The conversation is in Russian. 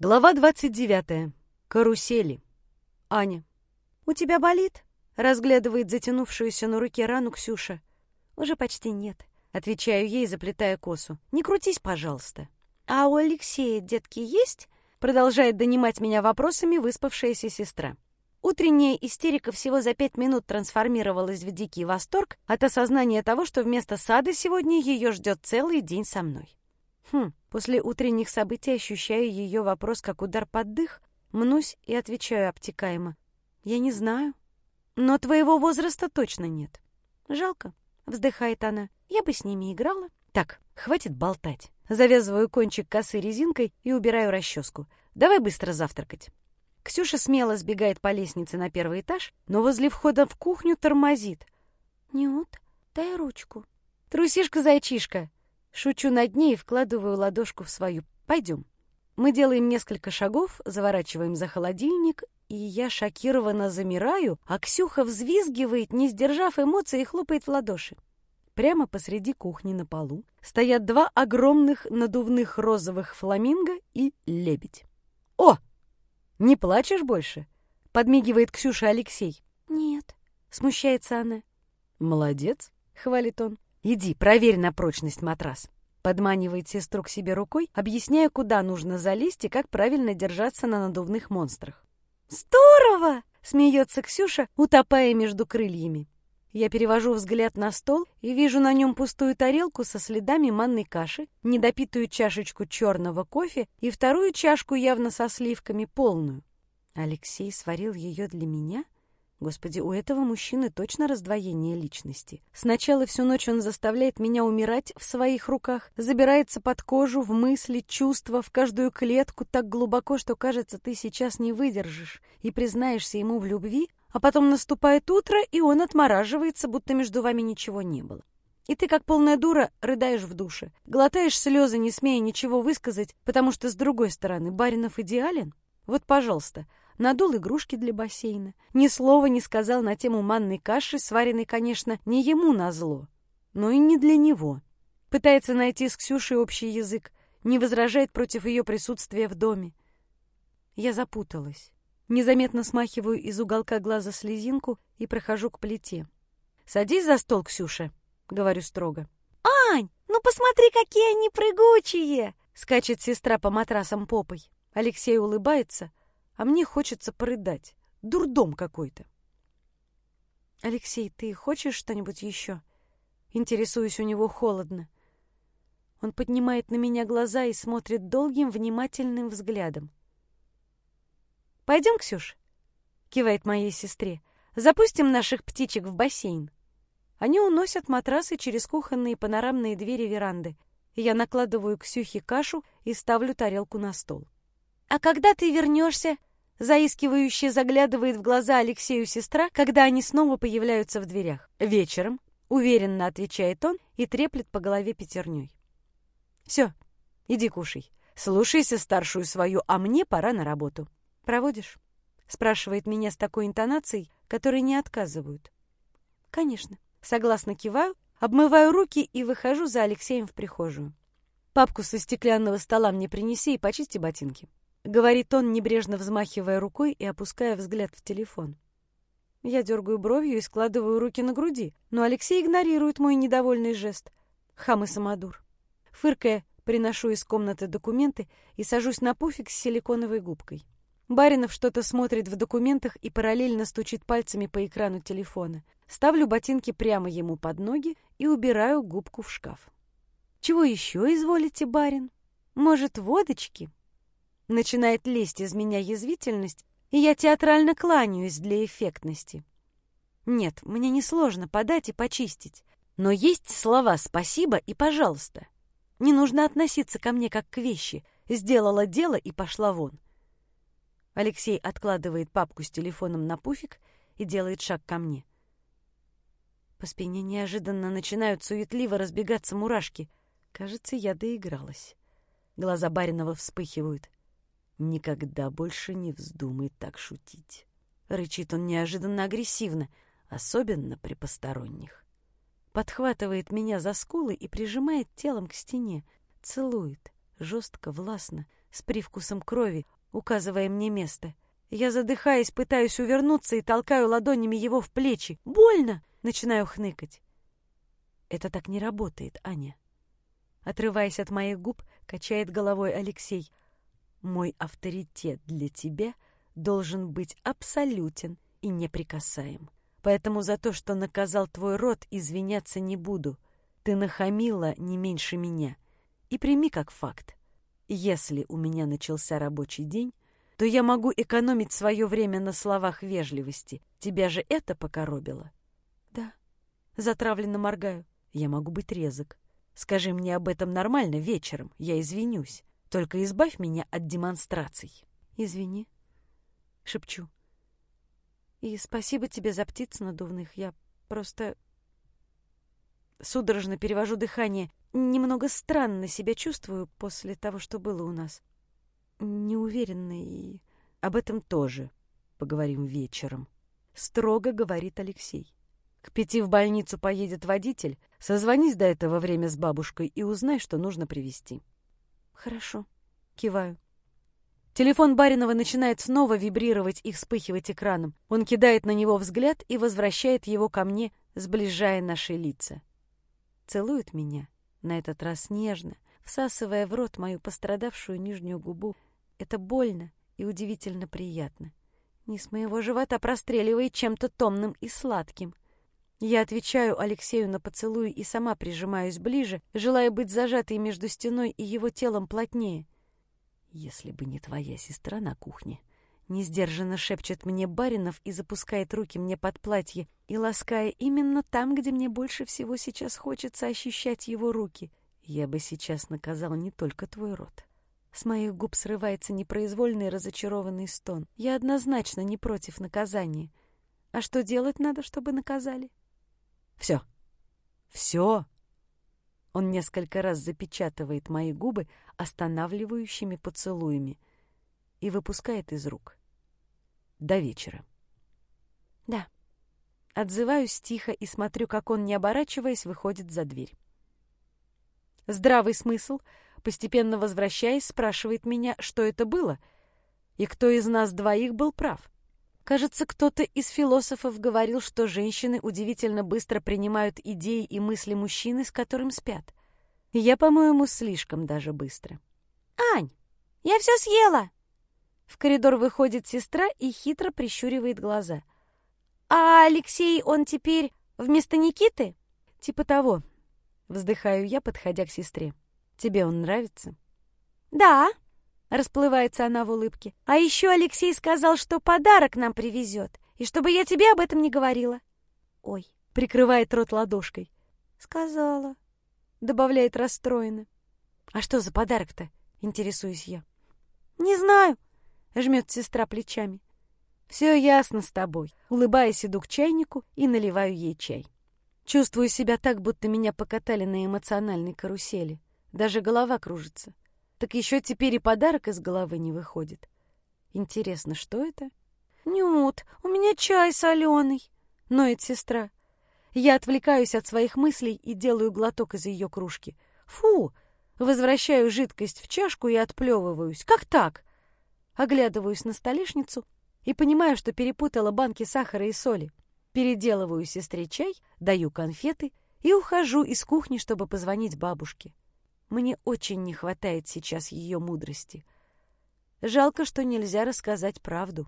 Глава 29. Карусели. Аня. «У тебя болит?» — разглядывает затянувшуюся на руке рану Ксюша. «Уже почти нет», — отвечаю ей, заплетая косу. «Не крутись, пожалуйста». «А у Алексея детки есть?» — продолжает донимать меня вопросами выспавшаяся сестра. Утренняя истерика всего за пять минут трансформировалась в дикий восторг от осознания того, что вместо сада сегодня ее ждет целый день со мной. Хм, после утренних событий ощущаю ее вопрос как удар под дых, мнусь и отвечаю обтекаемо. Я не знаю. Но твоего возраста точно нет. Жалко, вздыхает она. Я бы с ними играла. Так, хватит болтать. Завязываю кончик косы резинкой и убираю расческу. Давай быстро завтракать. Ксюша смело сбегает по лестнице на первый этаж, но возле входа в кухню тормозит. «Нют, дай ручку». «Трусишка-зайчишка, Шучу над ней и вкладываю ладошку в свою. «Пойдем». Мы делаем несколько шагов, заворачиваем за холодильник, и я шокированно замираю, а Ксюха взвизгивает, не сдержав эмоций, и хлопает в ладоши. Прямо посреди кухни на полу стоят два огромных надувных розовых фламинго и лебедь. «О! Не плачешь больше?» — подмигивает Ксюша Алексей. «Нет», — смущается она. «Молодец», — хвалит он. «Иди, проверь на прочность матрас». Подманивает сестру к себе рукой, объясняя, куда нужно залезть и как правильно держаться на надувных монстрах. «Здорово!» — смеется Ксюша, утопая между крыльями. Я перевожу взгляд на стол и вижу на нем пустую тарелку со следами манной каши, недопитую чашечку черного кофе и вторую чашку явно со сливками, полную. Алексей сварил ее для меня — Господи, у этого мужчины точно раздвоение личности. Сначала всю ночь он заставляет меня умирать в своих руках, забирается под кожу, в мысли, чувства, в каждую клетку так глубоко, что, кажется, ты сейчас не выдержишь и признаешься ему в любви, а потом наступает утро, и он отмораживается, будто между вами ничего не было. И ты, как полная дура, рыдаешь в душе, глотаешь слезы, не смея ничего высказать, потому что, с другой стороны, Баринов идеален. Вот, пожалуйста, надул игрушки для бассейна. Ни слова не сказал на тему манной каши, сваренной, конечно, не ему назло, но и не для него. Пытается найти с Ксюшей общий язык, не возражает против ее присутствия в доме. Я запуталась. Незаметно смахиваю из уголка глаза слезинку и прохожу к плите. «Садись за стол, Ксюша», — говорю строго. «Ань, ну посмотри, какие они прыгучие!» — скачет сестра по матрасам попой. Алексей улыбается, а мне хочется порыдать. Дурдом какой-то. «Алексей, ты хочешь что-нибудь еще?» Интересуюсь у него холодно. Он поднимает на меня глаза и смотрит долгим, внимательным взглядом. «Пойдем, Ксюш?» — кивает моей сестре. «Запустим наших птичек в бассейн». Они уносят матрасы через кухонные панорамные двери веранды. Я накладываю Ксюхе кашу и ставлю тарелку на стол. «А когда ты вернешься?» Заискивающе заглядывает в глаза Алексею сестра, когда они снова появляются в дверях. «Вечером», — уверенно отвечает он и треплет по голове пятерней. «Все, иди кушай. Слушайся старшую свою, а мне пора на работу. Проводишь?» — спрашивает меня с такой интонацией, которой не отказывают. «Конечно». Согласно киваю, обмываю руки и выхожу за Алексеем в прихожую. «Папку со стеклянного стола мне принеси и почисти ботинки». — говорит он, небрежно взмахивая рукой и опуская взгляд в телефон. Я дергаю бровью и складываю руки на груди, но Алексей игнорирует мой недовольный жест. Хам и самодур. Фыркая, приношу из комнаты документы и сажусь на пуфик с силиконовой губкой. Баринов что-то смотрит в документах и параллельно стучит пальцами по экрану телефона. Ставлю ботинки прямо ему под ноги и убираю губку в шкаф. «Чего еще изволите, барин? Может, водочки?» Начинает лезть из меня язвительность, и я театрально кланяюсь для эффектности. Нет, мне несложно подать и почистить, но есть слова «спасибо» и «пожалуйста». Не нужно относиться ко мне как к вещи. Сделала дело и пошла вон. Алексей откладывает папку с телефоном на пуфик и делает шаг ко мне. По спине неожиданно начинают суетливо разбегаться мурашки. Кажется, я доигралась. Глаза Баринова вспыхивают. Никогда больше не вздумай так шутить. Рычит он неожиданно агрессивно, особенно при посторонних. Подхватывает меня за скулы и прижимает телом к стене, целует, жестко, властно, с привкусом крови, указывая мне место. Я, задыхаясь, пытаюсь увернуться и толкаю ладонями его в плечи. «Больно!» — начинаю хныкать. «Это так не работает, Аня». Отрываясь от моих губ, качает головой Алексей. «Мой авторитет для тебя должен быть абсолютен и неприкасаем. Поэтому за то, что наказал твой род, извиняться не буду. Ты нахамила не меньше меня. И прими как факт. Если у меня начался рабочий день, то я могу экономить свое время на словах вежливости. Тебя же это покоробило? Да. Затравленно моргаю. Я могу быть резок. Скажи мне об этом нормально вечером, я извинюсь. Только избавь меня от демонстраций. Извини. Шепчу. И спасибо тебе за птиц надувных. Я просто... Судорожно перевожу дыхание. Немного странно себя чувствую после того, что было у нас. Неуверенно и... Об этом тоже поговорим вечером. Строго говорит Алексей. К пяти в больницу поедет водитель. Созвонись до этого время с бабушкой и узнай, что нужно привезти. Хорошо. Киваю. Телефон Баринова начинает снова вибрировать и вспыхивать экраном. Он кидает на него взгляд и возвращает его ко мне, сближая наши лица. Целует меня, на этот раз нежно, всасывая в рот мою пострадавшую нижнюю губу. Это больно и удивительно приятно. Низ моего живота простреливает чем-то томным и сладким. Я отвечаю Алексею на поцелуй и сама прижимаюсь ближе, желая быть зажатой между стеной и его телом плотнее — «Если бы не твоя сестра на кухне», — несдержанно шепчет мне Баринов и запускает руки мне под платье, и лаская именно там, где мне больше всего сейчас хочется ощущать его руки. Я бы сейчас наказал не только твой рот. С моих губ срывается непроизвольный разочарованный стон. Я однозначно не против наказания. А что делать надо, чтобы наказали? Все. Все. Он несколько раз запечатывает мои губы останавливающими поцелуями и выпускает из рук. До вечера. Да. Отзываюсь тихо и смотрю, как он, не оборачиваясь, выходит за дверь. Здравый смысл, постепенно возвращаясь, спрашивает меня, что это было, и кто из нас двоих был прав. Кажется, кто-то из философов говорил, что женщины удивительно быстро принимают идеи и мысли мужчины, с которым спят. Я, по-моему, слишком даже быстро. «Ань, я все съела!» В коридор выходит сестра и хитро прищуривает глаза. «А Алексей, он теперь вместо Никиты?» «Типа того», — вздыхаю я, подходя к сестре. «Тебе он нравится?» «Да», Расплывается она в улыбке. А еще Алексей сказал, что подарок нам привезет, и чтобы я тебе об этом не говорила. Ой, прикрывает рот ладошкой. Сказала. Добавляет расстроенно. А что за подарок-то? Интересуюсь я. Не знаю, жмет сестра плечами. Все ясно с тобой. Улыбаясь, иду к чайнику и наливаю ей чай. Чувствую себя так, будто меня покатали на эмоциональной карусели. Даже голова кружится. Так еще теперь и подарок из головы не выходит. Интересно, что это? Нют, у меня чай соленый, ноет сестра. Я отвлекаюсь от своих мыслей и делаю глоток из ее кружки. Фу! Возвращаю жидкость в чашку и отплевываюсь. Как так? Оглядываюсь на столешницу и понимаю, что перепутала банки сахара и соли. Переделываю сестре чай, даю конфеты и ухожу из кухни, чтобы позвонить бабушке. Мне очень не хватает сейчас ее мудрости. Жалко, что нельзя рассказать правду.